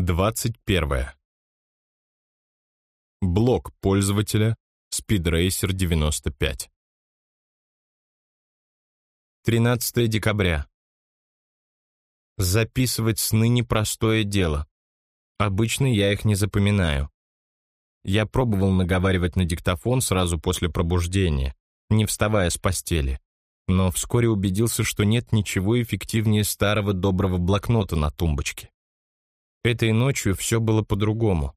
21. Блок пользователя SpeedRacer 95. 13 декабря. Записывать сны непростое дело. Обычно я их не запоминаю. Я пробовал наговаривать на диктофон сразу после пробуждения, не вставая с постели, но вскоре убедился, что нет ничего эффективнее старого доброго блокнота на тумбочке. Этой ночью все было по-другому.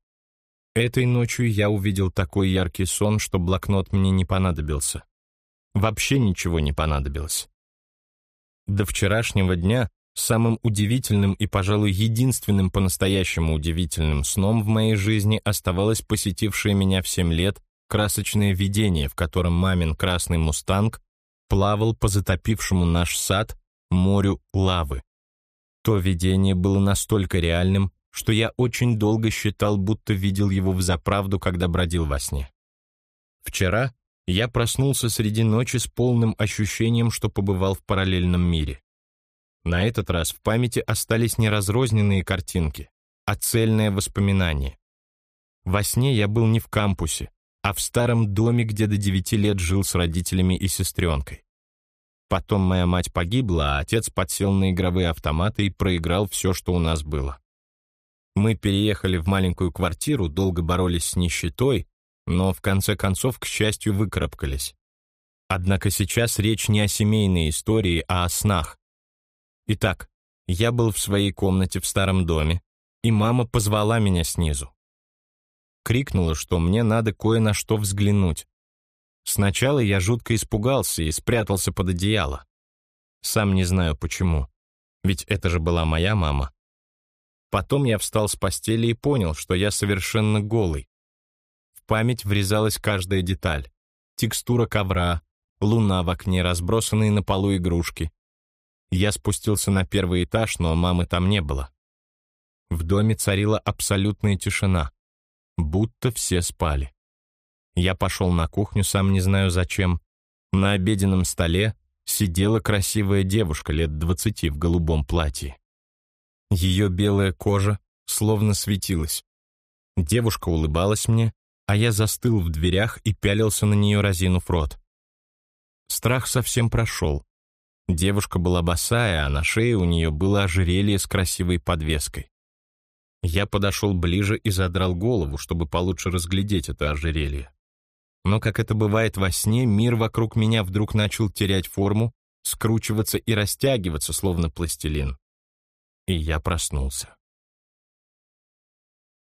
Этой ночью я увидел такой яркий сон, что блокнот мне не понадобился. Вообще ничего не понадобилось. До вчерашнего дня самым удивительным и, пожалуй, единственным по-настоящему удивительным сном в моей жизни оставалось посетившее меня в семь лет красочное видение, в котором мамин красный мустанг плавал по затопившему наш сад морю лавы. То видение было настолько реальным, что я очень долго считал, будто видел его взаправду, когда бродил во сне. Вчера я проснулся среди ночи с полным ощущением, что побывал в параллельном мире. На этот раз в памяти остались не разрозненные картинки, а цельное воспоминание. Во сне я был не в кампусе, а в старом доме, где до девяти лет жил с родителями и сестренкой. Потом моя мать погибла, а отец подсел на игровые автоматы и проиграл все, что у нас было. Мы переехали в маленькую квартиру, долго боролись с нищетой, но в конце концов, к счастью, выкарабкались. Однако сейчас речь не о семейной истории, а о снах. Итак, я был в своей комнате в старом доме, и мама позвала меня снизу. Крикнула, что мне надо кое на что взглянуть. Сначала я жутко испугался и спрятался под одеяло. Сам не знаю почему, ведь это же была моя мама. Потом я встал с постели и понял, что я совершенно голый. В память врезалась каждая деталь. Текстура ковра, луна в окне, разбросанные на полу игрушки. Я спустился на первый этаж, но мамы там не было. В доме царила абсолютная тишина, будто все спали. Я пошел на кухню, сам не знаю зачем. На обеденном столе сидела красивая девушка лет двадцати в голубом платье. Ее белая кожа словно светилась. Девушка улыбалась мне, а я застыл в дверях и пялился на нее, разинув рот. Страх совсем прошел. Девушка была босая, а на шее у нее было ожерелье с красивой подвеской. Я подошел ближе и задрал голову, чтобы получше разглядеть это ожерелье. Но, как это бывает во сне, мир вокруг меня вдруг начал терять форму, скручиваться и растягиваться, словно пластилин и я проснулся.